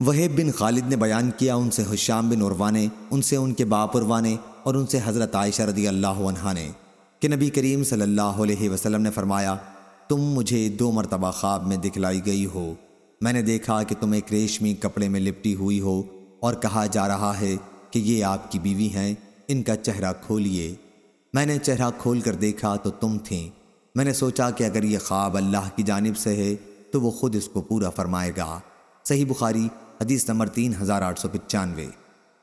وہیب بن خالد نے بیان کیا ان سے حشام بن عروا نے، ان سے ان کے باپ عروا نے اور ان سے حضرت عائشہ رضی اللہ عنہ نے کہ نبی کریم صلی اللہ علیہ وسلم نے فرمایا، تم مجھے دو مرتبہ خواب میں دکھلائی گئی ہو۔ میں نے دیکھا کہ تم ایک ریشمی کپڑے میں لپٹی ہوئی ہو اور کہا جا رہا ہے کہ یہ آپ کی بیوی ہیں، ان کا چہرہ کھولیے۔ میں نے چہرہ کھول کر دیکھا تو تم تھیں میں نے سوچا کہ اگر یہ خواب اللہ کی جانب سے ہے تو وہ خود اس کو پورا فرمائے گا۔ صحیح بخاری حدیث نمبر تین ہزار آٹھ سو پچانوے۔